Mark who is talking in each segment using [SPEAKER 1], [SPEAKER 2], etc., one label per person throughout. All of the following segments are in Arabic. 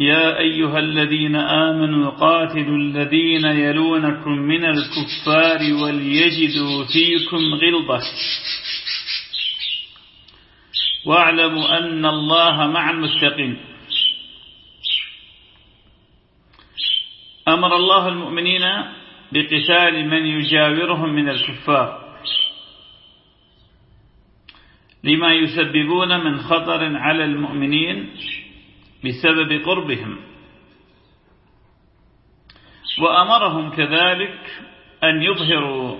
[SPEAKER 1] يا أيها الذين آمنوا قاتلوا الذين يلونكم من الكفار وليجدوا فيكم غلظة واعلموا أن الله مع المتقين أمر الله المؤمنين بقتال من يجاورهم من الكفار لما يسببون من خطر على المؤمنين بسبب قربهم وأمرهم كذلك أن يظهروا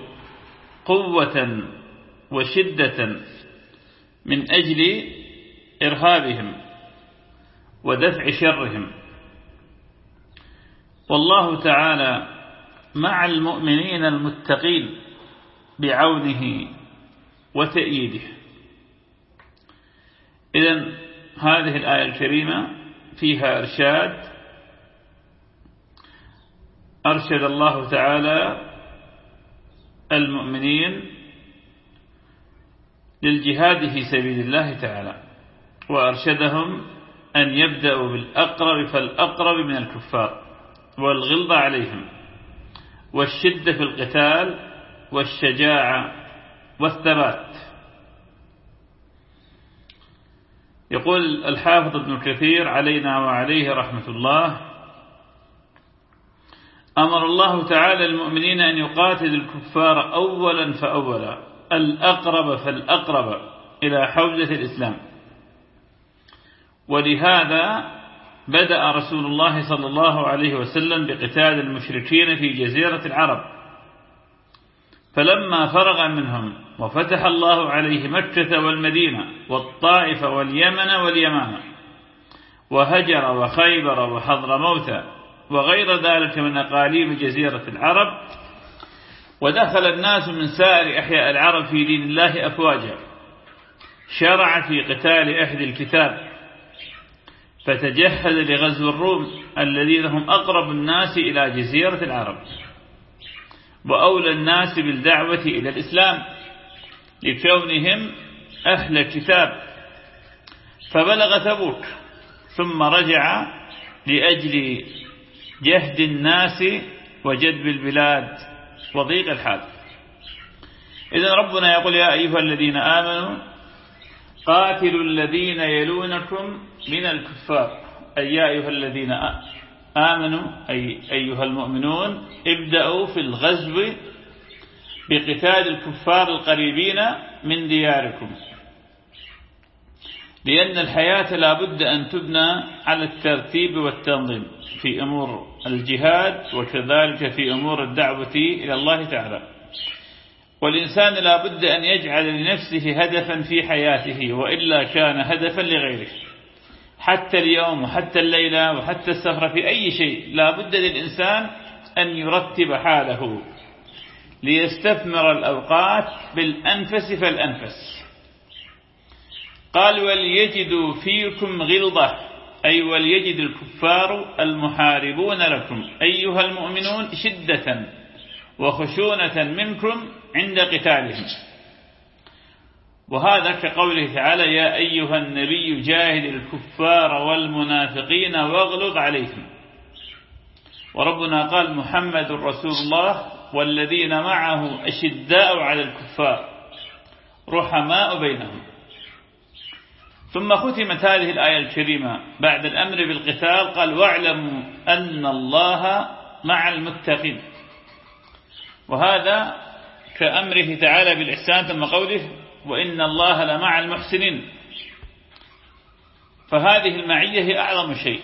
[SPEAKER 1] قوة وشدة من أجل إرهابهم ودفع شرهم والله تعالى مع المؤمنين المتقين بعونه وتأييده إذا هذه الآية الكريمة فيها إرشاد أرشد الله تعالى المؤمنين للجهاد في سبيل الله تعالى وأرشدهم أن يبدأوا بالأقرب فالأقرب من الكفار والغلظة عليهم والشدة في القتال والشجاعة والثبات يقول الحافظ ابن كثير علينا وعليه رحمة الله أمر الله تعالى المؤمنين أن يقاتل الكفار أولا فأولا الأقرب فالأقرب إلى حوزة الإسلام ولهذا بدأ رسول الله صلى الله عليه وسلم بقتال المشركين في جزيرة العرب فلما فرغ منهم وفتح الله عليه مكة والمدينة والطائف واليمن واليمامة وهجر وخيبر وحضر موتى وغير ذلك من أقاليم جزيرة العرب ودخل الناس من سائر أحياء العرب في دين الله أفواجا شرع في قتال أهل الكتاب فتجهز لغزو الروم الذين هم أقرب الناس إلى جزيرة العرب وأولى الناس بالدعوة إلى الإسلام لكونهم أهل كتاب فبلغ تبوك ثم رجع لأجل جهد الناس وجدب البلاد وضيق الحال إذا ربنا يقول يا أيها الذين آمنوا قاتلوا الذين يلونكم من الكفار أي يا أيها الذين آمنوا أي أيها المؤمنون ابدأوا في الغزو بقتال الكفار القريبين من دياركم لأن الحياة لابد أن تبنى على الترتيب والتنظيم في أمور الجهاد وكذلك في أمور الدعوة إلى الله تعالى والإنسان لابد أن يجعل لنفسه هدفا في حياته وإلا كان هدفا لغيره حتى اليوم وحتى الليلة وحتى السفرة في أي شيء لابد للإنسان أن يرتب حاله ليستثمر الأوقات بالأنفس فالأنفس قال وليجدوا فيكم غلظة أي وليجد الكفار المحاربون لكم أيها المؤمنون شدة وخشونة منكم عند قتالهم وهذا كقوله تعالى يا أيها النبي جاهد الكفار والمنافقين واغلظ عليهم وربنا قال محمد رسول الله والذين معه أشداء على الكفار رحماء بينهم ثم ختمت هذه الآية الكريمة بعد الأمر بالقتال قال واعلموا أن الله مع المتقين وهذا كأمره تعالى بالإحسان ثم قوله وإن الله لمع المحسنين فهذه المعية هي أعظم شيء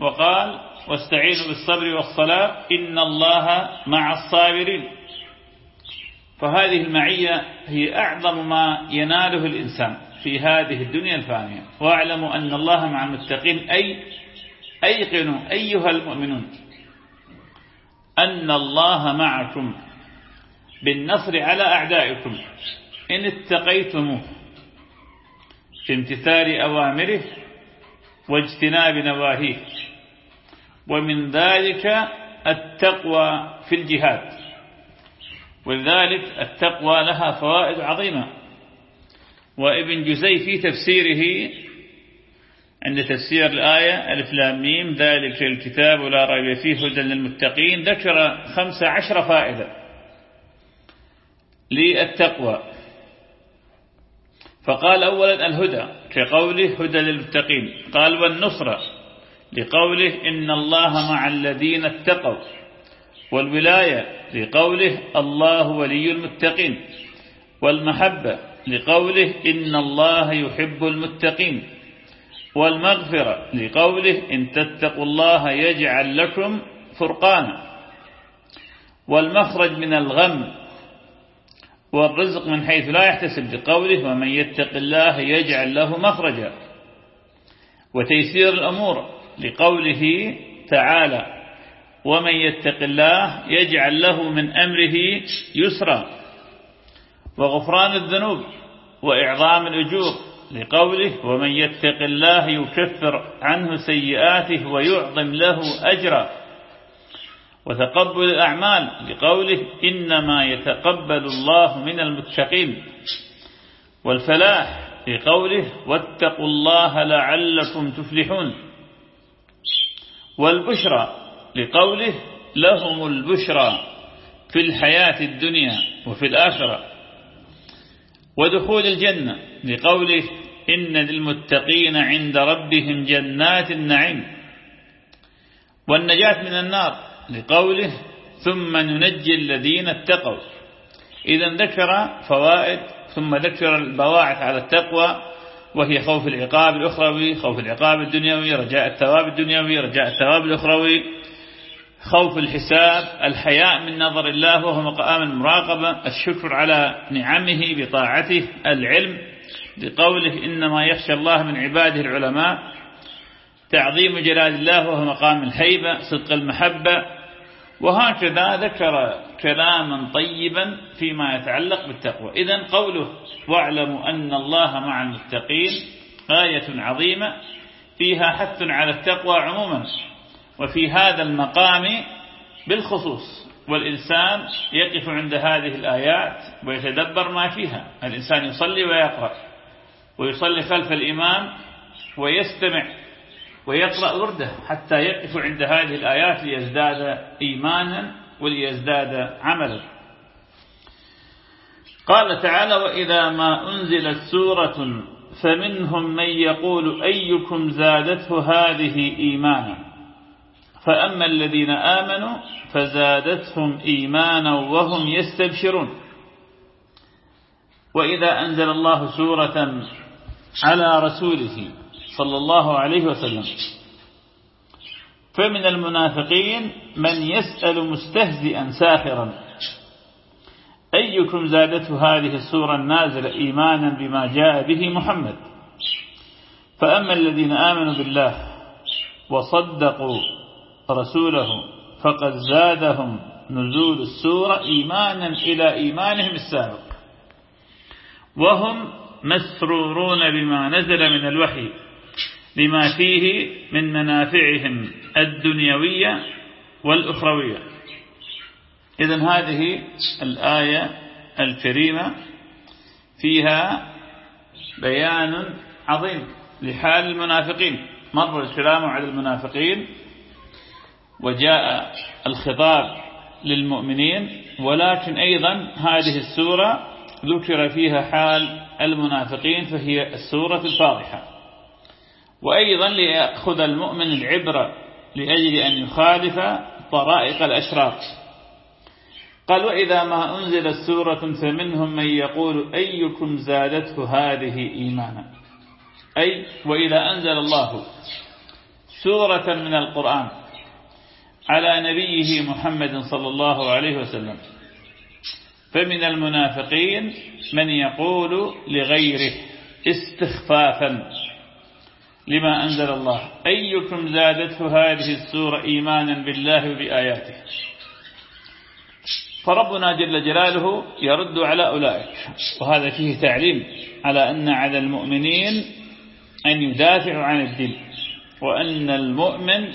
[SPEAKER 1] وقال واستعينوا بالصبر والصلاة إن الله مع الصابرين فهذه المعية هي أعظم ما يناله الإنسان في هذه الدنيا الفانية واعلموا أن الله مع المتقين أي أيقنوا أيها المؤمنون أن الله معكم بالنصر على أعدائكم إن اتقيتموه في امتثال أوامره واجتناب نواهيه ومن ذلك التقوى في الجهاد ولذلك التقوى لها فوائد عظيمة وابن جزي في تفسيره عند تفسير الآية الفلاميم ذلك الكتاب لا ريب فيه هدى للمتقين ذكر خمس عشر فائدة للتقوى فقال أولا الهدى كقوله هدى للمتقين قال والنصرة لقوله إن الله مع الذين اتقوا والولاية لقوله الله ولي المتقين والمحبة لقوله إن الله يحب المتقين والمغفرة لقوله إن تتقوا الله يجعل لكم فرقانا والمخرج من الغم والرزق من حيث لا يحتسب لقوله ومن يتق الله يجعل له مخرجا وتيسير الأمور لقوله تعالى ومن يتق الله يجعل له من أمره يسرا وغفران الذنوب وإعظام الأجور لقوله ومن يتق الله يكفر عنه سيئاته ويعظم له أجرا وتقبل الأعمال لقوله إنما يتقبل الله من المتقين والفلاح لقوله واتقوا الله لعلكم تفلحون والبشرى لقوله لهم البشرى في الحياة الدنيا وفي الآخرة ودخول الجنة لقوله إن للمتقين عند ربهم جنات النعيم والنجاة من النار لقوله ثم ننجي الذين اتقوا إذا ذكر فوائد ثم ذكر البواعث على التقوى وهي خوف العقاب الأخروي خوف العقاب الدنيوي رجاء الثواب الدنيوي رجاء الثواب الأخروي خوف الحساب الحياء من نظر الله وهو مقام المراقبة الشكر على نعمه بطاعته العلم بقوله إنما يخشى الله من عباده العلماء تعظيم جلال الله وهو مقام الهيبة صدق المحبة وهكذا ذكر كلاما طيبا فيما يتعلق بالتقوى إذا قوله واعلموا أن الله مع المتقين آية عظيمة فيها حث على التقوى عموما وفي هذا المقام بالخصوص والإنسان يقف عند هذه الآيات ويتدبر ما فيها الإنسان يصلي ويقرأ ويصلي خلف الإمام ويستمع ويقرأ وردة حتى يقف عند هذه الآيات ليزداد إيمانا وليزداد عملا قال تعالى وإذا ما أنزلت سورة فمنهم من يقول أيكم زادته هذه إيمانا فأما الذين آمنوا فزادتهم إيمانا وهم يستبشرون وإذا أنزل الله سورة على رسوله صلى الله عليه وسلم فمن المنافقين من يسأل مستهزئا ساخرا أيكم زادته هذه السورة النازلة إيمانا بما جاء به محمد فأما الذين آمنوا بالله وصدقوا رسوله فقد زادهم نزول السورة إيمانا إلى إيمانهم السابق وهم مسرورون بما نزل من الوحي لما فيه من منافعهم الدنيوية والأخروية إذا هذه الآية الكريمة فيها بيان عظيم لحال المنافقين مر الكلام على المنافقين وجاء الخطاب للمؤمنين ولكن أيضا هذه السورة ذكر فيها حال المنافقين فهي السورة الفاضحة وأيضا ليأخذ المؤمن العبرة لأجل أن يخالف طرائق الأشراف قال وإذا ما أنزلت سورة فمنهم من يقول أيكم زادته هذه إيمانا أي وإذا أنزل الله سورة من القرآن على نبيه محمد صلى الله عليه وسلم فمن المنافقين من يقول لغيره استخفافا لما أنزل الله أيكم زادته هذه السورة إيمانا بالله وبآياته فربنا جل جلاله يرد على أولئك وهذا فيه تعليم على أن على المؤمنين أن يدافعوا عن الدين وأن المؤمن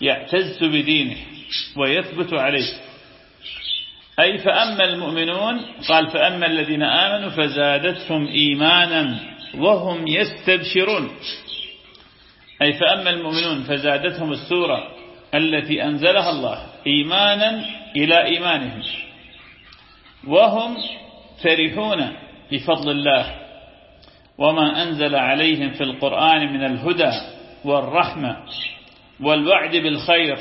[SPEAKER 1] يعتز بدينه ويثبت عليه أي فأما المؤمنون قال فأما الذين آمنوا فزادتهم إيمانا وهم يستبشرون أي فأما المؤمنون فزادتهم السورة التي أنزلها الله إيمانا إلى إيمانهم وهم فرحون بفضل الله وما أنزل عليهم في القرآن من الهدى والرحمة والوعد بالخير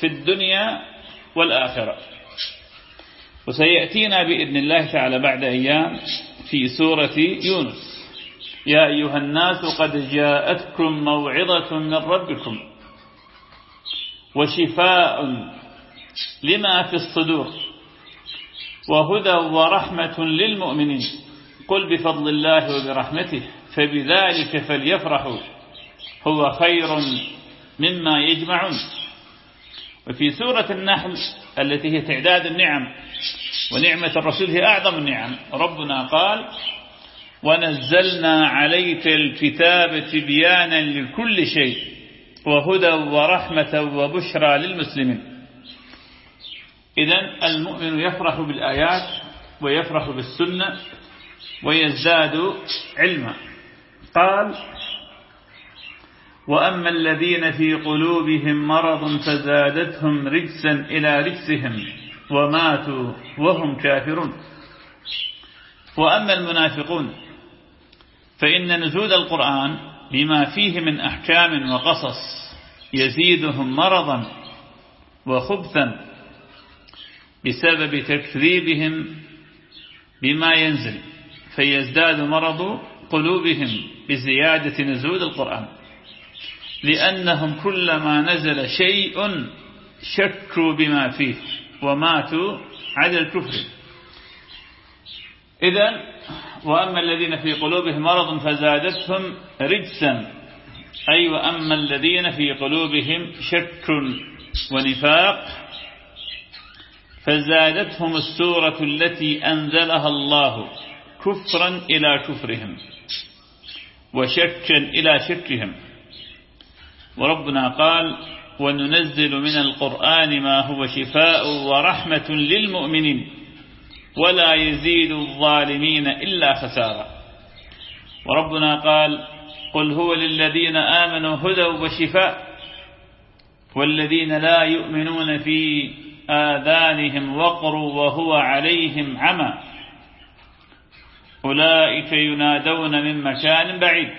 [SPEAKER 1] في الدنيا والآخرة وسيأتينا بإذن الله تعالى بعد أيام في سورة يونس يا أيها الناس قد جاءتكم موعظة من ربكم وشفاء لما في الصدور وهدى ورحمة للمؤمنين قل بفضل الله وبرحمته فبذلك فليفرحوا هو خير مما يجمعون وفي سورة النحل التي هي تعداد النعم ونعمة الرسول هي أعظم النعم ربنا قال ونزلنا عليك الكتاب تبيانا لكل شيء وهدى ورحمة وبشرى للمسلمين إذا المؤمن يفرح بالآيات ويفرح بالسنة ويزداد علما قال وأما الذين في قلوبهم مرض فزادتهم رجسا إلى رجسهم وماتوا وهم كافرون وأما المنافقون فإن نزول القرآن لما فيه من أحكام وقصص يزيدهم مرضا وخبثا بسبب تكذيبهم بما ينزل فيزداد مرض قلوبهم بزيادة نزول القرآن لأنهم كلما نزل شيء شكوا بما فيه وماتوا على الكفر إذا وأما الذين في قلوبهم مرض فزادتهم رجسا أي وأما الذين في قلوبهم شك ونفاق فزادتهم السورة التي أنزلها الله كفرا إلى كفرهم وشكا إلى شكهم وربنا قال وننزل من القرآن ما هو شفاء ورحمة للمؤمنين ولا يزيد الظالمين إلا خسارة وربنا قال قل هو للذين آمنوا هدى وشفاء والذين لا يؤمنون في آذانهم وقر وهو عليهم عمى أولئك ينادون من مكان بعيد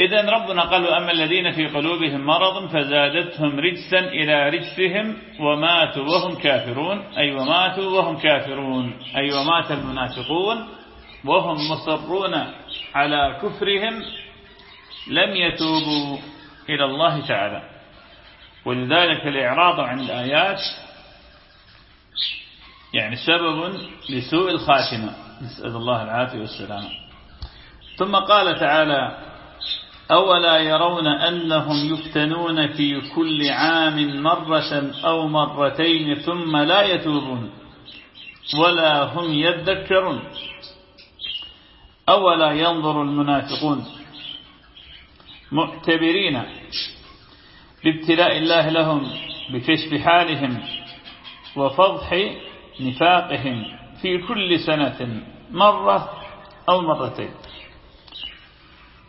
[SPEAKER 1] إذا ربنا قال أما الذين في قلوبهم مرض فزادتهم رجسا إلى رجسهم وماتوا وهم كافرون أي وماتوا وهم كافرون أي ومات المنافقون وهم مصرون على كفرهم لم يتوبوا إلى الله تعالى ولذلك الإعراض عن الآيات يعني سبب لسوء الخاتمة نسأل الله العافية والسلامة ثم قال تعالى أولا يرون أنهم يفتنون في كل عام مرة أو مرتين ثم لا يتوبون ولا هم يذكرون أولا ينظر المنافقون معتبرين بابتلاء الله لهم بكشف حالهم وفضح نفاقهم في كل سنة مرة أو مرتين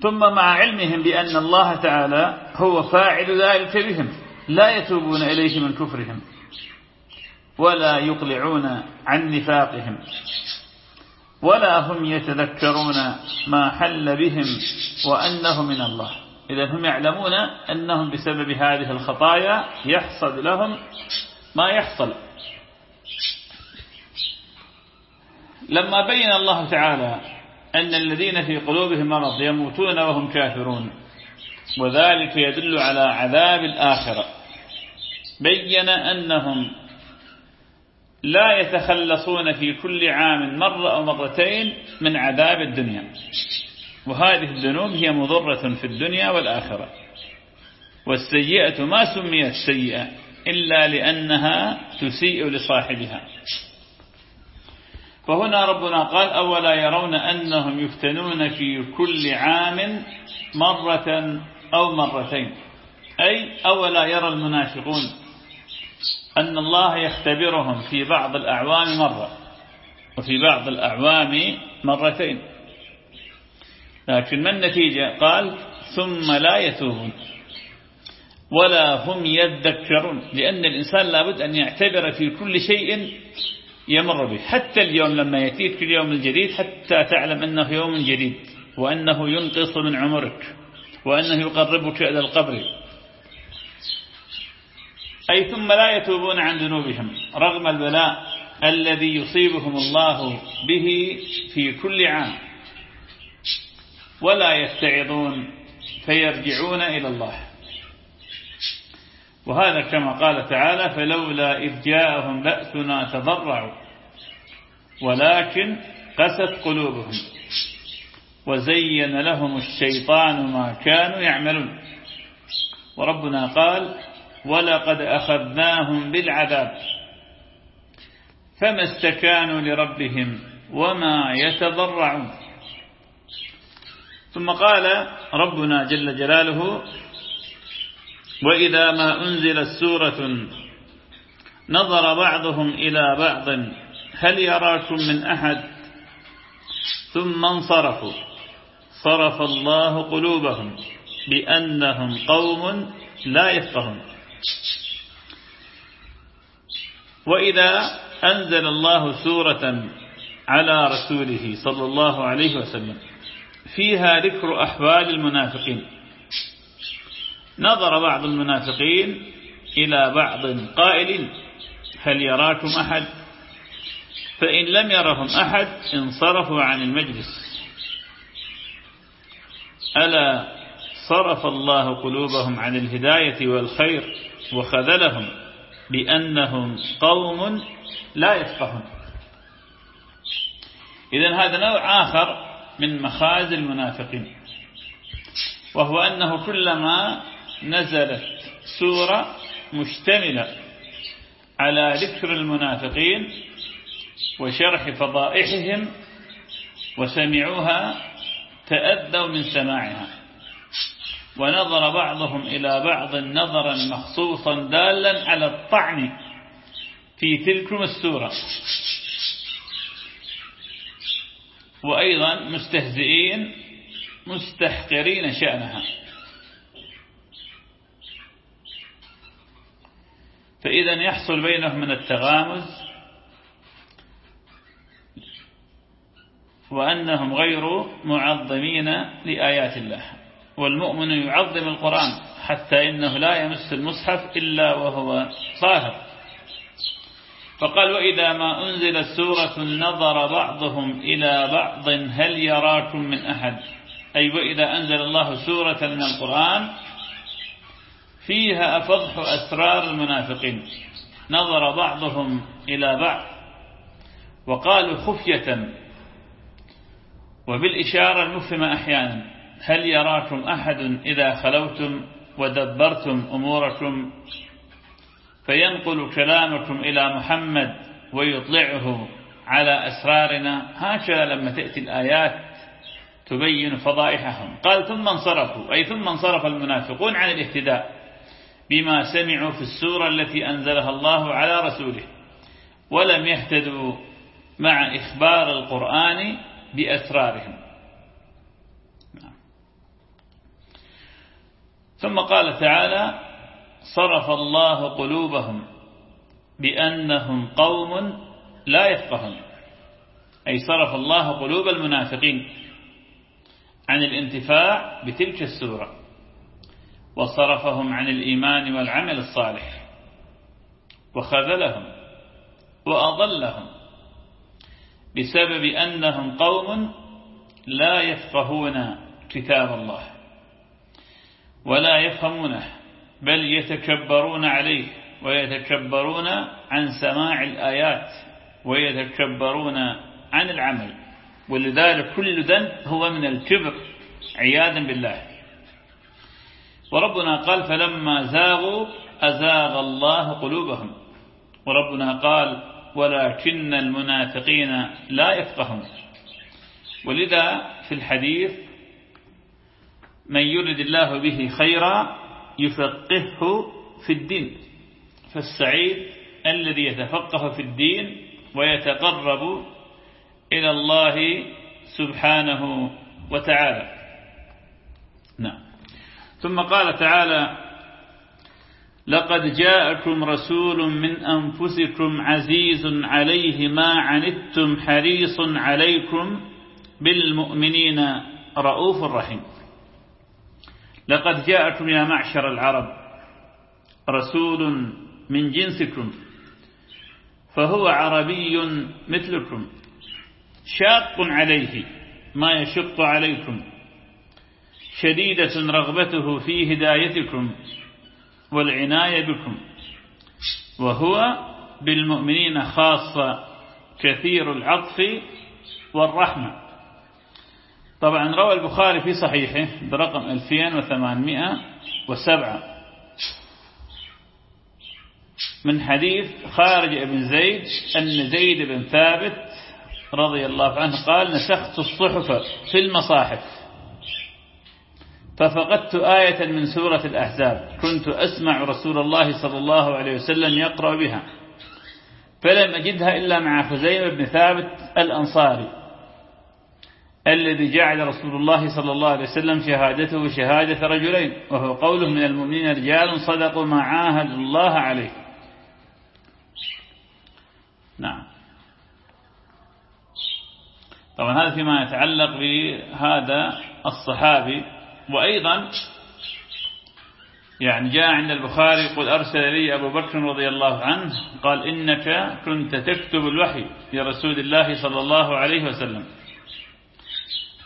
[SPEAKER 1] ثم مع علمهم بأن الله تعالى هو فاعل ذلك بهم لا يتوبون إليه من كفرهم ولا يقلعون عن نفاقهم ولا هم يتذكرون ما حل بهم وأنه من الله إذا هم يعلمون أنهم بسبب هذه الخطايا يحصل لهم ما يحصل لما بين الله تعالى أن الذين في قلوبهم مرض يموتون وهم كافرون وذلك يدل على عذاب الآخرة بين أنهم لا يتخلصون في كل عام مرة أو مرتين من عذاب الدنيا وهذه الذنوب هي مضرة في الدنيا والآخرة والسيئة ما سميت سيئة إلا لأنها تسيء لصاحبها فهنا ربنا قال أولا يرون أنهم يفتنون في كل عام مرة أو مرتين أي أولا يرى المنافقون أن الله يختبرهم في بعض الأعوام مرة وفي بعض الأعوام مرتين لكن ما النتيجة قال ثم لا يتوبون ولا هم يذكرون لأن الإنسان لابد أن يعتبر في كل شيء يمر به حتى اليوم لما يأتيك اليوم الجديد حتى تعلم أنه يوم جديد وأنه ينقص من عمرك وأنه يقربك إلى القبر أي ثم لا يتوبون عن ذنوبهم رغم البلاء الذي يصيبهم الله به في كل عام ولا يستعظون فيرجعون إلى الله وهذا كما قال تعالى فلولا إذ جاءهم بأسنا تضرعوا ولكن قست قلوبهم وزين لهم الشيطان ما كانوا يعملون وربنا قال ولقد أخذناهم بالعذاب فما استكانوا لربهم وما يتضرعون ثم قال ربنا جل جلاله وإذا ما أنزلت سورة نظر بعضهم إلى بعض هل يراكم من أحد ثم انصرفوا صرف الله قلوبهم بأنهم قوم لا يفقهون وإذا أنزل الله سورة على رسوله صلى الله عليه وسلم فيها ذكر أحوال المنافقين نظر بعض المنافقين إلى بعض قائل هل يراكم أحد فإن لم يرهم أحد انصرفوا عن المجلس ألا صرف الله قلوبهم عن الهداية والخير وخذلهم بأنهم قوم لا يفقهون إذا هذا نوع آخر من مخاز المنافقين وهو أنه كلما نزلت سورة مشتملة على ذكر المنافقين وشرح فضائحهم وسمعوها تأذوا من سماعها ونظر بعضهم إلى بعض نظرا مخصوصا دالا على الطعن في تلكم السورة وأيضا مستهزئين مستحقرين شأنها فإذا يحصل بينهم من التغامز وأنهم غير معظمين لآيات الله والمؤمن يعظم القرآن حتى إنه لا يمس المصحف إلا وهو صاهر فقال وإذا ما أنزلت سورة نظر بعضهم إلى بعض هل يراكم من أحد أي وإذا أنزل الله سورة من القرآن فيها فضح أسرار المنافقين نظر بعضهم إلى بعض وقالوا خفية وبالإشارة نفهم أحيانا هل يراكم أحد إذا خلوتم ودبرتم أموركم فينقل كلامكم إلى محمد ويطلعه على أسرارنا هكذا لما تأتي الآيات تبين فضائحهم قال ثم انصرفوا أي ثم انصرف المنافقون عن الاهتداء بما سمعوا في السورة التي أنزلها الله على رسوله ولم يهتدوا مع إخبار القرآن بأسرارهم نعم. ثم قال تعالى صرف الله قلوبهم بأنهم قوم لا يفقهون أي صرف الله قلوب المنافقين عن الانتفاع بتلك السورة وصرفهم عن الإيمان والعمل الصالح وخذلهم وأضلهم بسبب أنهم قوم لا يفقهون كتاب الله ولا يفهمونه بل يتكبرون عليه ويتكبرون عن سماع الآيات ويتكبرون عن العمل ولذلك كل ذنب هو من الكبر عياذا بالله وربنا قال فلما زاغوا أزاغ الله قلوبهم وربنا قال ولكن المنافقين لا يفقهون ولذا في الحديث من يرد الله به خيرا يفقهه في الدين فالسعيد الذي يتفقه في الدين ويتقرب إلى الله سبحانه وتعالى نعم ثم قال تعالى لقد جاءكم رسول من أنفسكم عزيز عليه ما عنتم حريص عليكم بالمؤمنين رؤوف رحيم لقد جاءكم يا معشر العرب رسول من جنسكم فهو عربي مثلكم شاق عليه ما يشق عليكم شديدة رغبته في هدايتكم والعناية بكم وهو بالمؤمنين خاصة كثير العطف والرحمة طبعا روى البخاري في صحيحه برقم 2807 من حديث خارج ابن زيد أن زيد بن ثابت رضي الله عنه قال نسخت الصحف في المصاحف ففقدت آية من سورة الأحزاب كنت أسمع رسول الله صلى الله عليه وسلم يقرأ بها فلم أجدها إلا مع خزيمة بن ثابت الأنصاري الذي جعل رسول الله صلى الله عليه وسلم شهادته شهادة رجلين وهو قوله من المؤمنين رجال صدقوا ما عاهدوا الله عليه نعم طبعا هذا فيما يتعلق بهذا الصحابي وأيضا يعني جاء عند البخاري يقول أرسل لي أبو بكر رضي الله عنه قال إنك كنت تكتب الوحي لرسول الله صلى الله عليه وسلم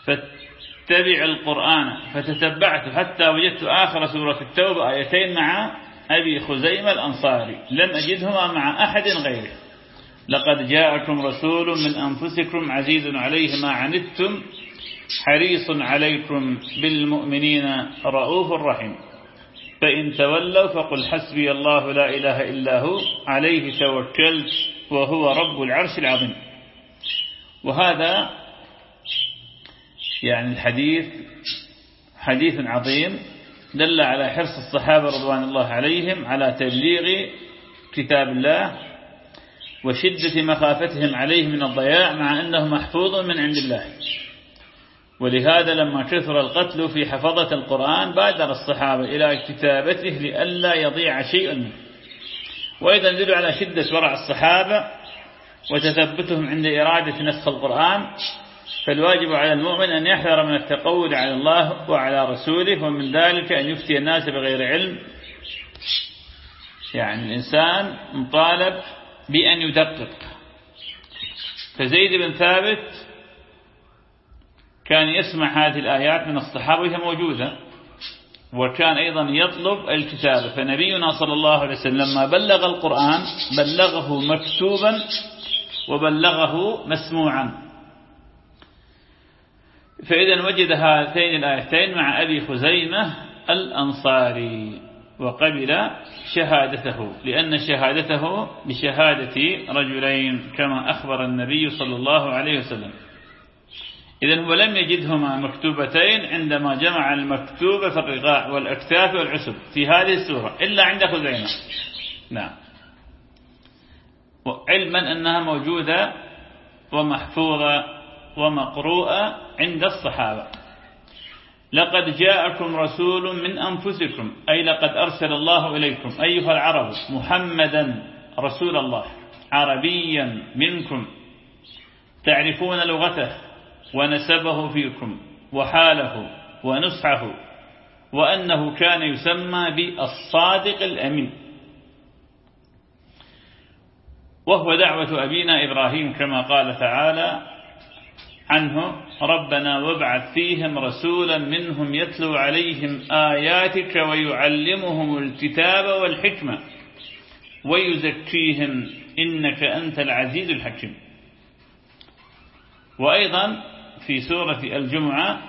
[SPEAKER 1] فاتبع القرآن فتتبعت حتى وجدت آخر سورة التوبة آيتين مع أبي خزيمة الأنصاري لم أجدهما مع أحد غيره لقد جاءكم رسول من أنفسكم عزيز عليه ما عنتم حريص عليكم بالمؤمنين رؤوف رحيم فإن تولوا فقل حسبي الله لا إله إلا هو عليه توكلت وهو رب العرش العظيم وهذا يعني الحديث حديث عظيم دل على حرص الصحابة رضوان الله عليهم على تبليغ كتاب الله وشدة مخافتهم عليه من الضياع مع أنه محفوظ من عند الله ولهذا لما كثر القتل في حفظة القرآن بادر الصحابة إلى كتابته لئلا يضيع شيء منه وأيضا يدل على شدة ورع الصحابة وتثبتهم عند إرادة نسخ القرآن فالواجب على المؤمن أن يحذر من التقول على الله وعلى رسوله ومن ذلك أن يفتي الناس بغير علم يعني الإنسان مطالب بأن يدقق فزيد بن ثابت كان يسمع هذه الآيات من الصحابة وهي موجودة وكان أيضا يطلب الكتابة فنبينا صلى الله عليه وسلم لما بلغ القرآن بلغه مكتوبا وبلغه مسموعا فإذا وجد هاتين الآيتين مع أبي خزيمة الأنصاري وقبل شهادته لأن شهادته بشهادة رجلين كما أخبر النبي صلى الله عليه وسلم إذا هو لم يجدهما مكتوبتين عندما جمع المكتوبة في الرقاع والأكتاف والعسب في هذه السورة إلا عند خزيمة نعم وعلما أنها موجودة ومحفوظة ومقروءة عند الصحابة لقد جاءكم رسول من أنفسكم أي لقد أرسل الله إليكم أيها العرب محمدا رسول الله عربيا منكم تعرفون لغته ونسبه فيكم وحاله ونصحه وأنه كان يسمى بالصادق الأمين وهو دعوة أبينا إبراهيم كما قال تعالى عنه ربنا وابعث فيهم رسولا منهم يتلو عليهم آياتك ويعلمهم الكتاب والحكمة ويزكيهم إنك أنت العزيز الحكيم وأيضا في سورة الجمعة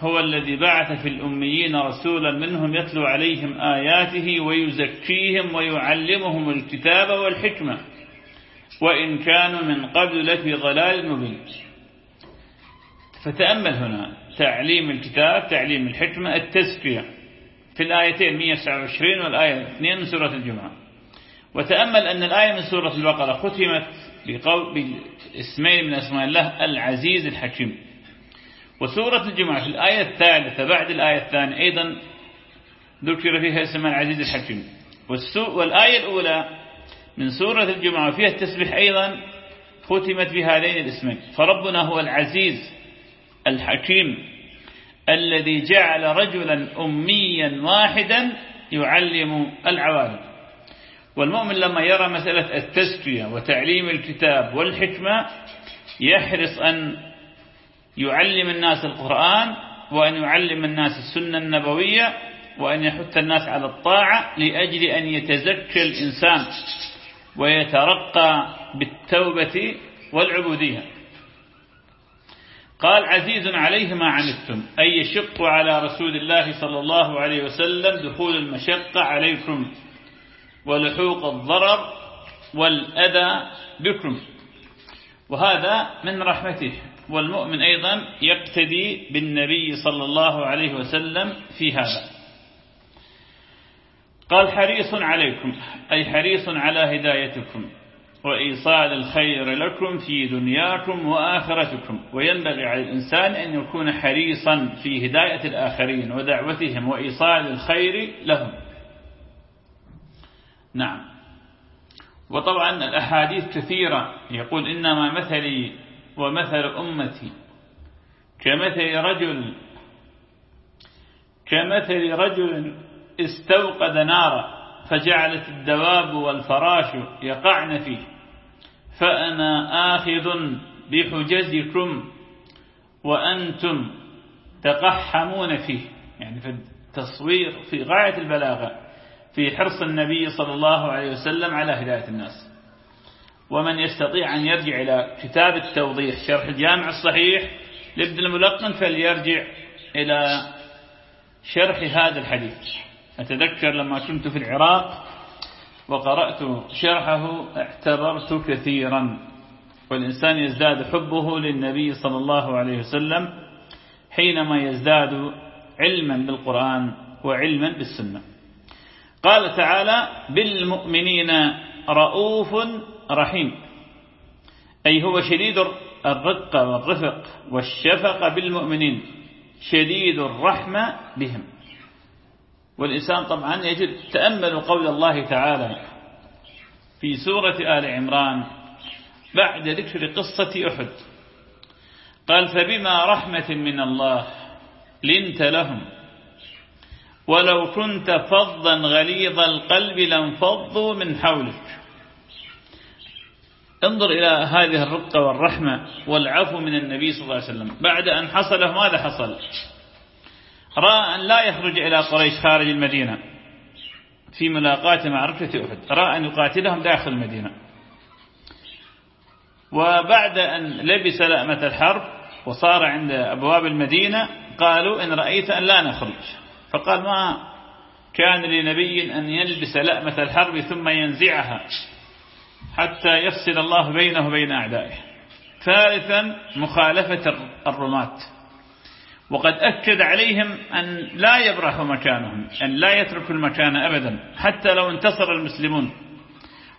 [SPEAKER 1] هو الذي بعث في الأميين رسولا منهم يتلو عليهم آياته ويزكيهم ويعلمهم الكتاب والحكمة وإن كانوا من قبل لفي ضلال مبين فتأمل هنا تعليم الكتاب تعليم الحكمة التزكية في الآيتين 129 والآية 2 من سورة الجمعة وتأمل أن الآية من سورة البقرة ختمت بقول باسمين من أسماء الله العزيز الحكيم وسورة الجمعة في الآية الثالثة بعد الآية الثانية أيضا ذكر فيها اسم العزيز الحكيم والآية الأولى من سورة الجمعة فيها التسبيح أيضا ختمت بهذين الاسمين فربنا هو العزيز الحكيم الذي جعل رجلا أميا واحدا يعلم العوالم والمؤمن لما يرى مسألة التزكية وتعليم الكتاب والحكمة يحرص أن يعلم الناس القرآن وأن يعلم الناس السنة النبوية وأن يحث الناس على الطاعة لأجل أن يتزكى الإنسان ويترقى بالتوبة والعبودية قال عزيز عليه ما عنتم أي يشق على رسول الله صلى الله عليه وسلم دخول المشقة عليكم ولحوق الضرر والأذى بكم وهذا من رحمته والمؤمن أيضا يقتدي بالنبي صلى الله عليه وسلم في هذا قال حريص عليكم أي حريص على هدايتكم وإيصال الخير لكم في دنياكم وآخرتكم وينبغي على الإنسان أن يكون حريصا في هداية الآخرين ودعوتهم وإيصال الخير لهم نعم وطبعا الأحاديث كثيرة يقول إنما مثلي ومثل أمتي كمثل رجل كمثل رجل استوقد نارا فجعلت الدواب والفراش يقعن فيه فأنا آخذ بحجزكم وأنتم تقحمون فيه يعني في التصوير في غاية البلاغة في حرص النبي صلى الله عليه وسلم على هداية الناس ومن يستطيع أن يرجع إلى كتاب التوضيح شرح الجامع الصحيح لابن الملقن فليرجع إلى شرح هذا الحديث أتذكر لما كنت في العراق وقرأت شرحه اعتبرت كثيرا والإنسان يزداد حبه للنبي صلى الله عليه وسلم حينما يزداد علما بالقرآن وعلما بالسنة قال تعالى بالمؤمنين رؤوف رحيم أي هو شديد الرقة والرفق والشفقة بالمؤمنين شديد الرحمة بهم والإنسان طبعا يجد تأمل قول الله تعالى في سورة آل عمران بعد ذكر قصة أحد قال فبما رحمة من الله لنت لهم ولو كنت فظا غليظ القلب لانفضوا من حولك انظر إلى هذه الرقة والرحمة والعفو من النبي صلى الله عليه وسلم بعد أن حصله ماذا حصل رأى أن لا يخرج إلى قريش خارج المدينة في ملاقاة معركة أحد رأى أن يقاتلهم داخل المدينة وبعد أن لبس لأمة الحرب وصار عند أبواب المدينة قالوا إن رأيت أن لا نخرج فقال ما كان لنبي أن يلبس لأمة الحرب ثم ينزعها حتى يفصل الله بينه وبين أعدائه ثالثا مخالفة الرماة وقد أكد عليهم أن لا يبرحوا مكانهم أن لا يتركوا المكان أبدا حتى لو انتصر المسلمون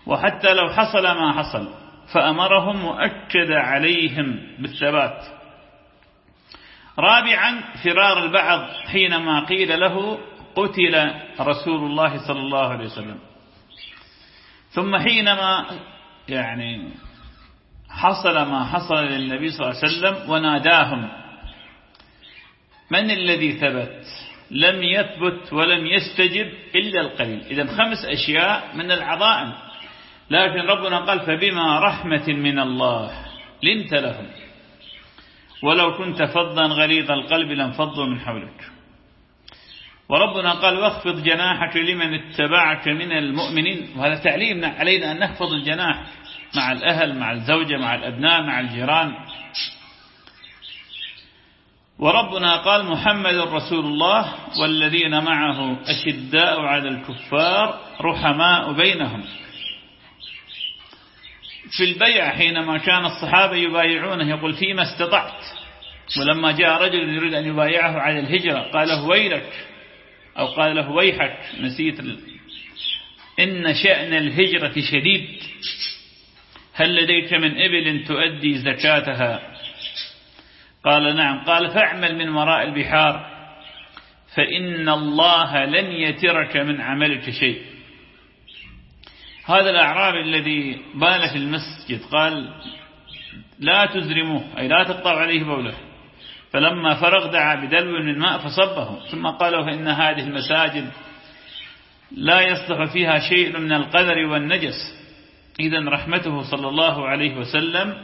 [SPEAKER 1] وحتى لو حصل ما حصل فأمرهم وأكد عليهم بالثبات رابعا فرار البعض حينما قيل له قتل رسول الله صلى الله عليه وسلم ثم حينما يعني حصل ما حصل للنبي صلى الله عليه وسلم وناداهم من الذي ثبت لم يثبت ولم يستجب إلا القليل إذا خمس أشياء من العظائم لكن ربنا قال فبما رحمة من الله لنت لهم ولو كنت فظا غليظ القلب لانفضوا من حولك وربنا قال واخفض جناحك لمن اتبعك من المؤمنين وهذا تعليمنا علينا أن نخفض الجناح مع الأهل مع الزوجة مع الأبناء مع الجيران وربنا قال محمد رسول الله والذين معه أشداء على الكفار رحماء بينهم في البيع حينما كان الصحابة يبايعونه يقول فيما استطعت ولما جاء رجل يريد أن يبايعه على الهجرة قال له ويلك أو قال له ويحك نسيت إن شأن الهجرة شديد هل لديك من إبل تؤدي زكاتها قال نعم قال فاعمل من وراء البحار فإن الله لن يترك من عملك شيء هذا الأعرابي الذي بال في المسجد قال لا تزرموه أي لا تقطعوا عليه بوله فلما فرغ دعا بدلو من ماء فصبه ثم قالوا فإن هذه المساجد لا يصلح فيها شيء من القذر والنجس إذا رحمته صلى الله عليه وسلم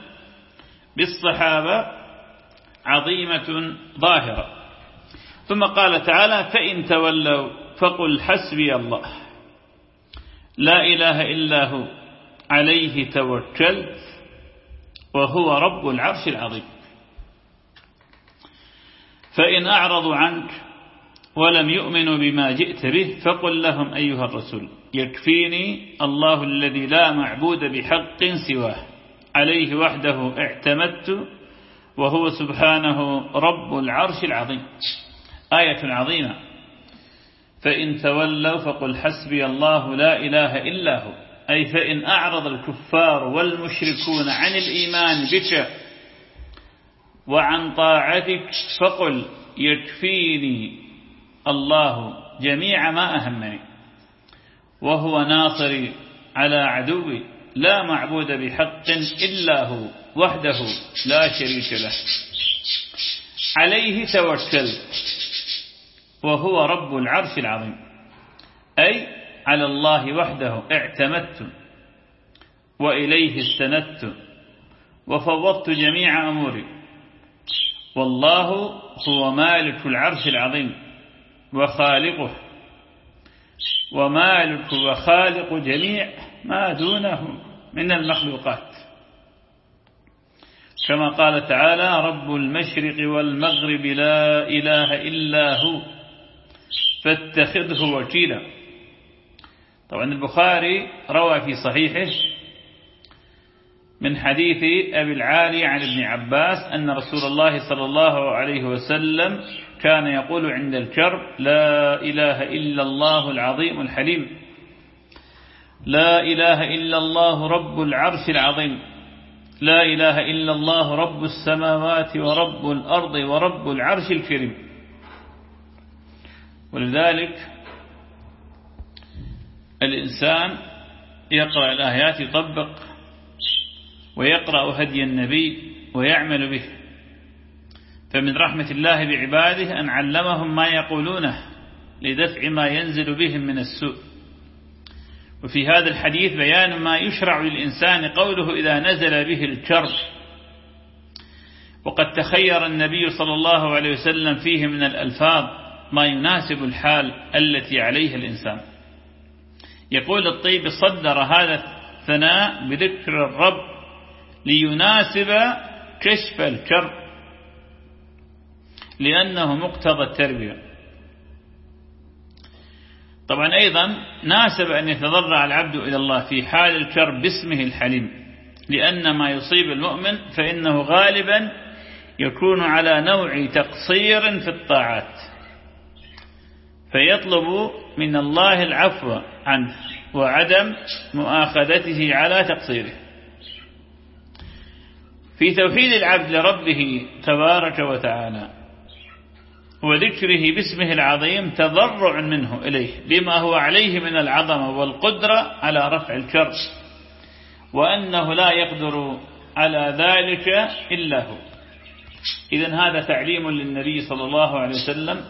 [SPEAKER 1] بالصحابة عظيمة ظاهرة ثم قال تعالى فإن تولوا فقل حسبي الله لا إله إلا هو عليه توكلت وهو رب العرش العظيم فإن أعرضوا عنك ولم يؤمنوا بما جئت به فقل لهم أيها الرسول يكفيني الله الذي لا معبود بحق سواه عليه وحده اعتمدت وهو سبحانه رب العرش العظيم آية عظيمة فإن تولوا فقل حسبي الله لا إله إلا هو أي فإن أعرض الكفار والمشركون عن الإيمان بك وعن طاعتك فقل يكفيني الله جميع ما أهمني وهو ناصري على عدوي لا معبود بحق إلا هو وحده لا شريك له عليه توكلت وهو رب العرش العظيم أي على الله وحده اعتمدت وإليه استندت وفوضت جميع أموري والله هو مالك العرش العظيم وخالقه ومالك وخالق جميع ما دونه من المخلوقات كما قال تعالى رب المشرق والمغرب لا إله إلا هو فاتخذه وكيلا طبعا البخاري روى في صحيحه من حديث أبي العالي عن ابن عباس أن رسول الله صلى الله عليه وسلم كان يقول عند الكرب لا إله إلا الله العظيم الحليم لا إله إلا الله رب العرش العظيم لا إله إلا الله رب السماوات ورب الأرض ورب العرش الكريم ولذلك الإنسان يقرأ الآيات يطبق ويقرأ هدي النبي ويعمل به فمن رحمة الله بعباده أن علمهم ما يقولونه لدفع ما ينزل بهم من السوء وفي هذا الحديث بيان ما يشرع للإنسان قوله إذا نزل به الكرب وقد تخير النبي صلى الله عليه وسلم فيه من الألفاظ ما يناسب الحال التي عليها الإنسان يقول الطيب صدر هذا الثناء بذكر الرب ليناسب كشف الكرب لأنه مقتضى التربية طبعا أيضا ناسب أن يتضرع العبد إلى الله في حال الكرب باسمه الحليم لأن ما يصيب المؤمن فإنه غالبا يكون على نوع تقصير في الطاعات فيطلب من الله العفو عنه وعدم مؤاخذته على تقصيره في توحيد العبد لربه تبارك وتعالى وذكره باسمه العظيم تضرع منه إليه بما هو عليه من العظمة والقدرة على رفع الكرب وأنه لا يقدر على ذلك إلا هو إذا هذا تعليم للنبي صلى الله عليه وسلم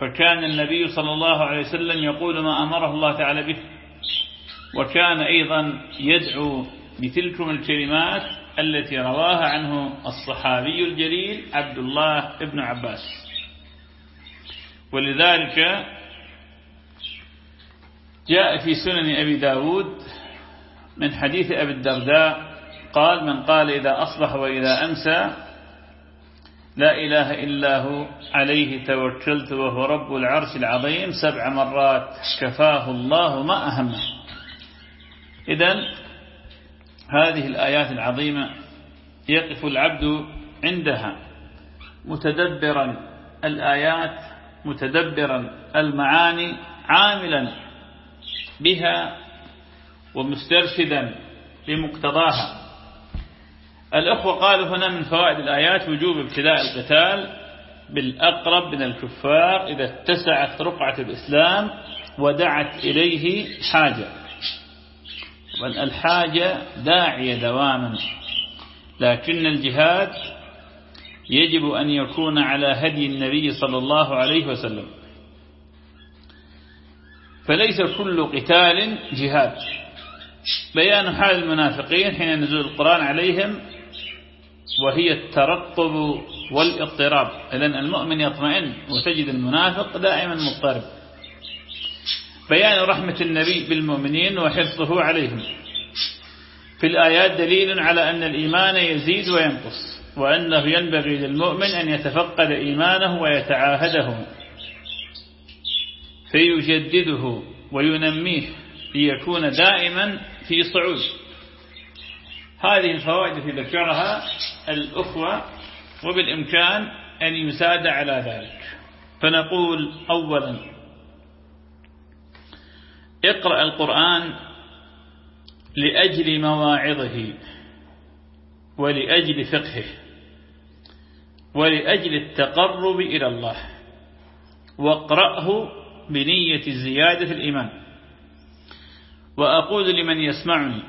[SPEAKER 1] فكان النبي صلى الله عليه وسلم يقول ما أمره الله تعالى به وكان أيضا يدعو بتلكم الكلمات التي رواها عنه الصحابي الجليل عبد الله بن عباس ولذلك جاء في سنن أبي داود من حديث أبي الدرداء قال من قال إذا أصبح وإذا أمسى لا إله إلا هو عليه توكلت وهو رب العرش العظيم سبع مرات كفاه الله ما أهمه إذا هذه الآيات العظيمة يقف العبد عندها متدبرا الآيات متدبرا المعاني عاملا بها ومسترشدا بمقتضاها الأخوة قالوا هنا من فوائد الآيات وجوب ابتداء القتال بالأقرب من الكفار إذا اتسعت رقعة الإسلام ودعت إليه حاجة الحاجة داعية دواما لكن الجهاد يجب أن يكون على هدي النبي صلى الله عليه وسلم فليس كل قتال جهاد بيان حال المنافقين حين نزول القرآن عليهم وهي الترقب والاضطراب إذن المؤمن يطمئن وتجد المنافق دائما مضطرب بيان رحمة النبي بالمؤمنين وحرصه عليهم في الآيات دليل على أن الإيمان يزيد وينقص وأنه ينبغي للمؤمن أن يتفقد إيمانه ويتعاهده فيجدده وينميه ليكون دائما في صعود هذه الفوائد التي ذكرها الأخوة وبالإمكان أن يساد على ذلك فنقول أولا اقرأ القرآن لأجل مواعظه ولأجل فقهه ولأجل التقرب إلى الله واقرأه بنية زيادة الإيمان وأقول لمن يسمعني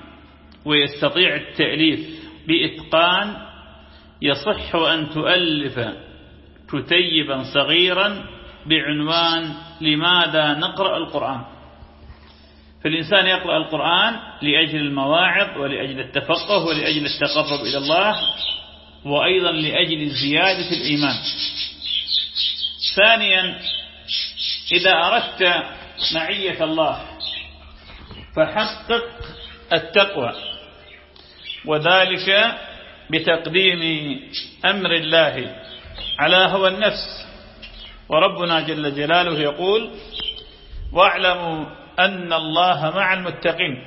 [SPEAKER 1] ويستطيع التأليف بإتقان يصح أن تؤلف كتيبا صغيرا بعنوان لماذا نقرأ القرآن فالإنسان يقرأ القرآن لأجل المواعظ ولأجل التفقه ولأجل التقرب إلى الله وأيضا لأجل زيادة الإيمان ثانيا إذا أردت معية الله فحقق التقوى وذلك بتقديم أمر الله على هوى النفس وربنا جل جلاله يقول واعلموا أن الله مع المتقين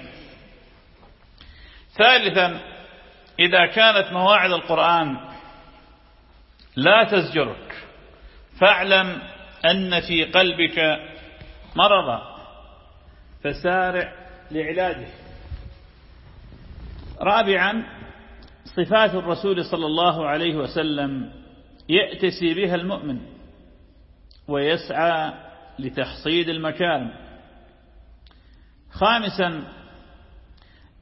[SPEAKER 1] ثالثا إذا كانت مواعظ القرآن لا تزجرك فاعلم أن في قلبك مرضا فسارع لعلاجه رابعا صفات الرسول صلى الله عليه وسلم يأتسي بها المؤمن ويسعى لتحصيد المكارم خامسا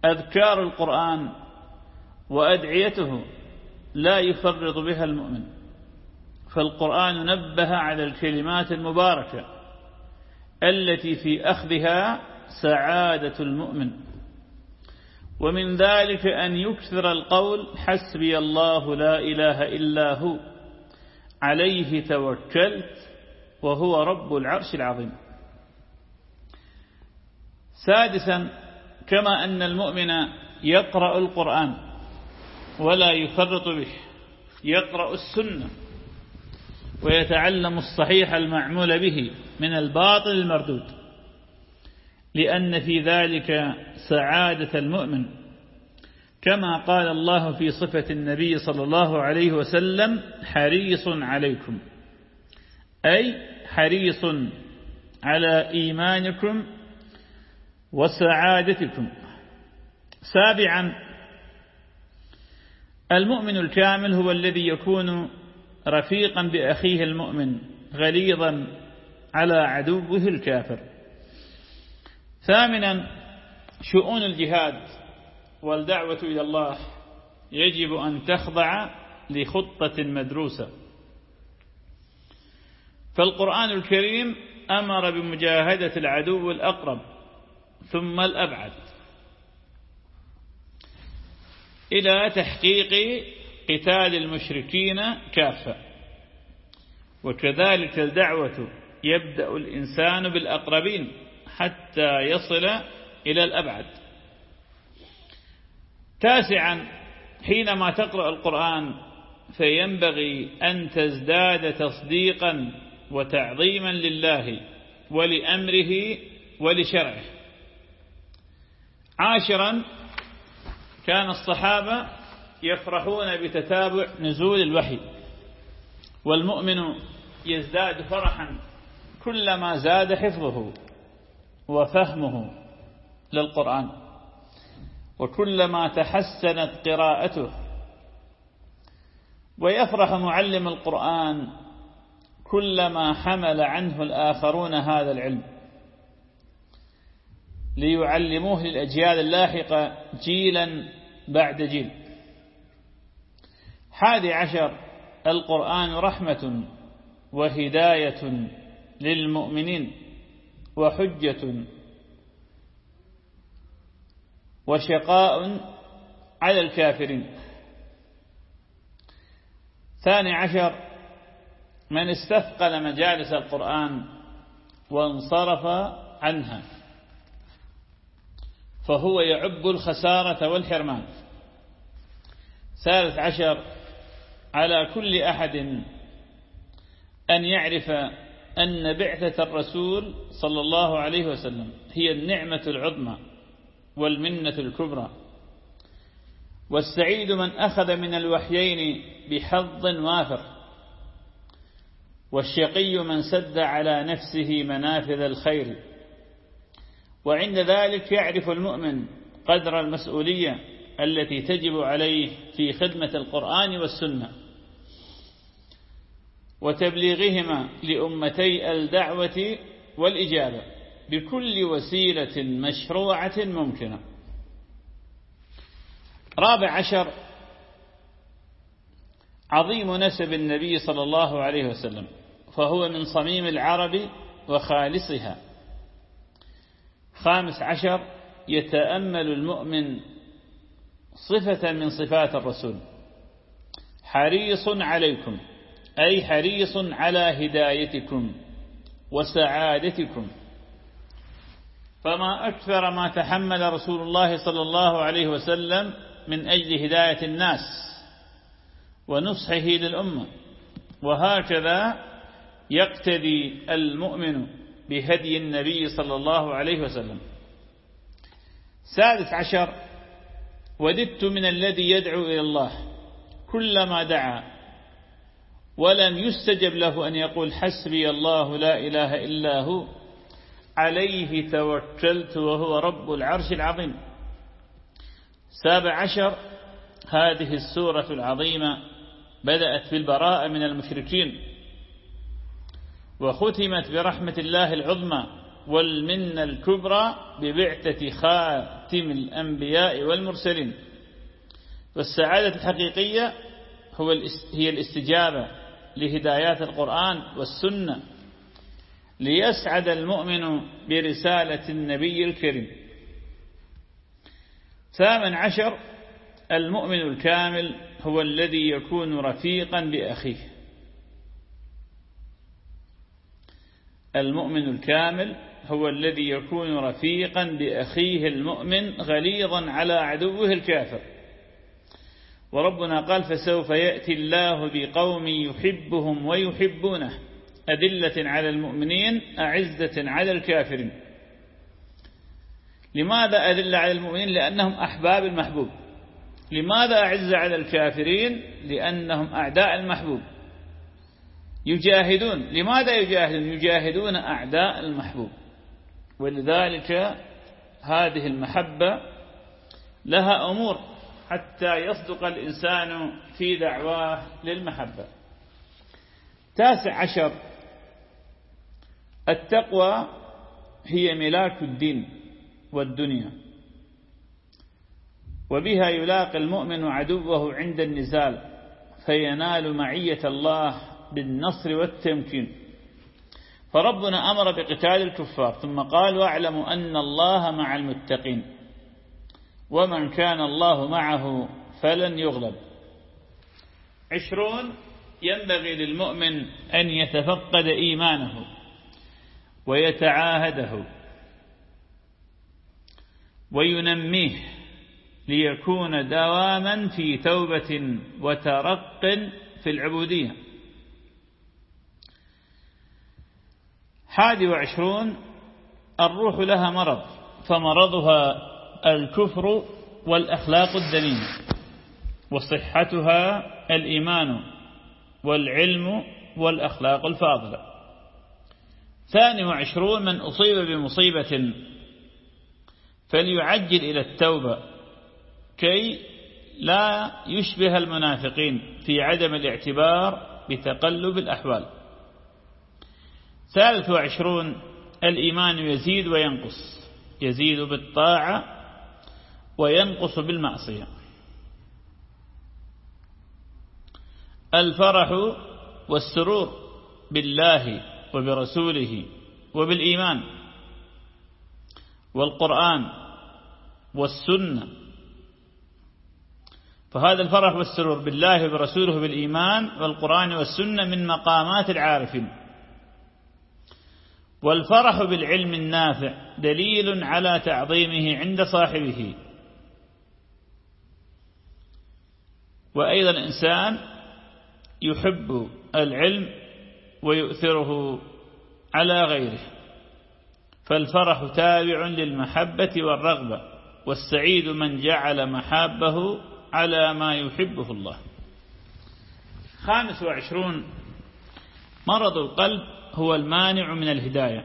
[SPEAKER 1] أذكار القرآن وأدعيته لا يفرط بها المؤمن فالقرآن نبه على الكلمات المباركة التي في أخذها سعادة المؤمن ومن ذلك أن يكثر القول حسبي الله لا إله إلا هو عليه توكلت وهو رب العرش العظيم سادسا كما أن المؤمن يقرأ القرآن ولا يفرط به يقرأ السنة ويتعلم الصحيح المعمول به من الباطل المردود لأن في ذلك سعادة المؤمن كما قال الله في صفة النبي صلى الله عليه وسلم حريص عليكم أي حريص على إيمانكم وسعادتكم سابعا المؤمن الكامل هو الذي يكون رفيقا بأخيه المؤمن غليظا على عدوه الكافر ثامنا شؤون الجهاد والدعوة إلى الله يجب أن تخضع لخطة مدروسة فالقرآن الكريم أمر بمجاهدة العدو الأقرب ثم الأبعد إلى تحقيق قتال المشركين كافة وكذلك الدعوة يبدأ الإنسان بالأقربين حتى يصل إلى الأبعد تاسعا حينما تقرأ القرآن فينبغي أن تزداد تصديقا وتعظيما لله ولأمره ولشرعه عاشرا كان الصحابة يفرحون بتتابع نزول الوحي والمؤمن يزداد فرحا كلما زاد حفظه وفهمه للقرآن وكلما تحسنت قراءته ويفرح معلم القرآن كلما حمل عنه الآخرون هذا العلم ليعلموه للأجيال اللاحقة جيلا بعد جيل حادي عشر القرآن رحمة وهداية للمؤمنين وحجة وشقاء على الكافرين ثاني عشر من استثقل مجالس القرآن وانصرف عنها فهو يعب الخسارة والحرمان ثالث عشر على كل أحد أن يعرف أن بعثة الرسول صلى الله عليه وسلم هي النعمة العظمى والمنة الكبرى والسعيد من أخذ من الوحيين بحظ وافر والشقي من سد على نفسه منافذ الخير وعند ذلك يعرف المؤمن قدر المسؤولية التي تجب عليه في خدمة القرآن والسنة وتبليغهما لأمتي الدعوة والإجابة بكل وسيلة مشروعة ممكنة رابع عشر عظيم نسب النبي صلى الله عليه وسلم فهو من صميم العرب وخالصها خامس عشر يتأمل المؤمن صفة من صفات الرسول حريص عليكم أي حريص على هدايتكم وسعادتكم فما أكثر ما تحمل رسول الله صلى الله عليه وسلم من أجل هداية الناس ونصحه للأمة وهكذا يقتدي المؤمن بهدي النبي صلى الله عليه وسلم سادس عشر وددت من الذي يدعو إلى الله كلما دعا ولم يستجب له أن يقول حسبي الله لا إله إلا هو عليه توكلت وهو رب العرش العظيم سابع عشر هذه السورة العظيمة بدأت بالبراءة من المشركين وختمت برحمة الله العظمى والمنة الكبرى ببعثة خاتم الأنبياء والمرسلين والسعادة الحقيقية هو هي الاستجابة لهدايات القرآن والسنة ليسعد المؤمن برسالة النبي الكريم ثامن عشر المؤمن الكامل هو الذي يكون رفيقا بأخيه المؤمن الكامل هو الذي يكون رفيقا بأخيه المؤمن غليظا على عدوه الكافر وربنا قال فسوف يأتي الله بقوم يحبهم ويحبونه أدلة على المؤمنين أعزة على الكافرين لماذا أدلة على المؤمنين لأنهم أحباب المحبوب لماذا أعزة على الكافرين لأنهم أعداء المحبوب يجاهدون لماذا يجاهدون يجاهدون أعداء المحبوب ولذلك هذه المحبة لها أمور حتى يصدق الإنسان في دعواه للمحبة تاسع عشر التقوى هي ملاك الدين والدنيا وبها يلاقي المؤمن عدوه عند النزال فينال معية الله بالنصر والتمكين فربنا أمر بقتال الكفار ثم قال واعلموا أن الله مع المتقين ومن كان الله معه فلن يغلب عشرون ينبغي للمؤمن أن يتفقد إيمانه ويتعاهده وينميه ليكون دواما في توبة وترق في العبودية حادي وعشرون الروح لها مرض فمرضها الكفر والأخلاق الدليل وصحتها الإيمان والعلم والأخلاق الفاضلة ثاني وعشرون من أصيب بمصيبة فليعجل إلى التوبة كي لا يشبه المنافقين في عدم الاعتبار بتقلب الأحوال ثالث وعشرون الإيمان يزيد وينقص يزيد بالطاعة وينقص بالمعصية الفرح والسرور بالله وبرسوله وبالإيمان والقرآن والسنة فهذا الفرح والسرور بالله وبرسوله بالإيمان والقرآن والسنة من مقامات العارفين والفرح بالعلم النافع دليل على تعظيمه عند صاحبه وأيضا إنسان يحب العلم ويؤثره على غيره فالفرح تابع للمحبة والرغبة والسعيد من جعل محابه على ما يحبه الله خامس وعشرون مرض القلب هو المانع من الهداية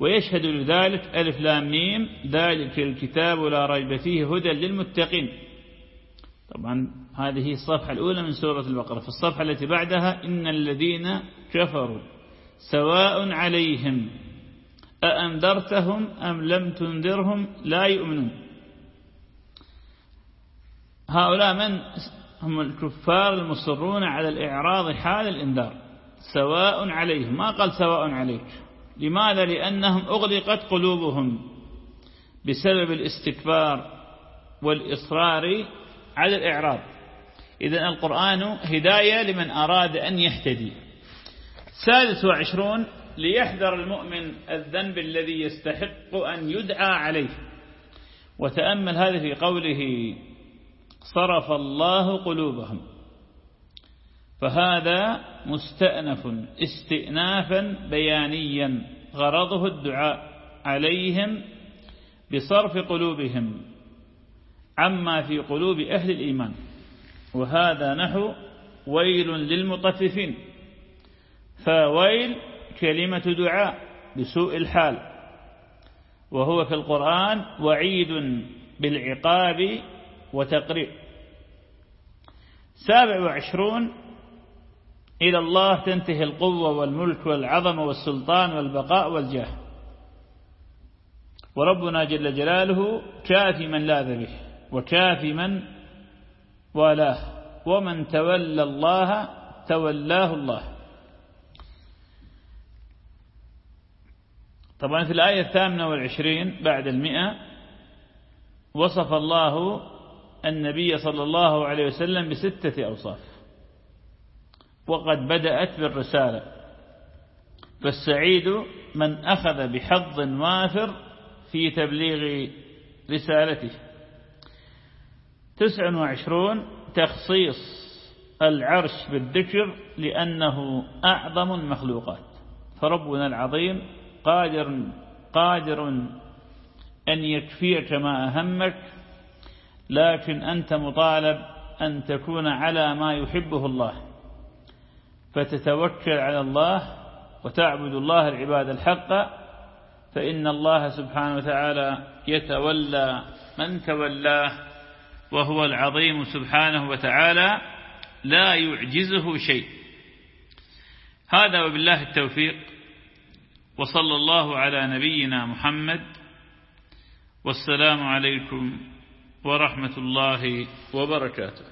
[SPEAKER 1] ويشهد لذلك ألف لام ميم ذلك الكتاب لا ريب فيه هدى للمتقين طبعا هذه الصفحة الأولى من سورة البقرة في الصفحة التي بعدها إن الذين كفروا سواء عليهم أأنذرتهم أم لم تنذرهم لا يؤمنون هؤلاء من هم الكفار المصرون على الإعراض حال الإنذار سواء عليهم ما قال سواء عليك لماذا لأنهم أغلقت قلوبهم بسبب الاستكبار والإصرار على الإعراب إذا القرآن هداية لمن أراد أن يهتدي سادس وعشرون ليحذر المؤمن الذنب الذي يستحق أن يدعى عليه وتأمل هذا في قوله صرف الله قلوبهم فهذا مستأنف استئنافا بيانيا غرضه الدعاء عليهم بصرف قلوبهم عما في قلوب أهل الإيمان وهذا نحو ويل للمطففين فويل كلمة دعاء بسوء الحال وهو في القرآن وعيد بالعقاب وتقريب سابع وعشرون إلى الله تنتهي القوة والملك والعظمة والسلطان والبقاء والجاه وربنا جل جلاله كافي من لاذ به وكاف من والاه ومن تولى الله تولاه الله طبعا في الآية الثامنة والعشرين بعد المئة وصف الله النبي صلى الله عليه وسلم بستة أوصاف وقد بدأت بالرسالة فالسعيد من أخذ بحظ وافر في تبليغ رسالته تسع وعشرون تخصيص العرش بالذكر لأنه أعظم المخلوقات فربنا العظيم قادر قادر أن يكفيك ما أهمك لكن أنت مطالب أن تكون على ما يحبه الله فتتوكل على الله وتعبد الله العباد الحق فإن الله سبحانه وتعالى يتولى من تولاه وهو العظيم سبحانه وتعالى لا يعجزه شيء هذا وبالله التوفيق وصلى الله على نبينا محمد والسلام عليكم ورحمة الله وبركاته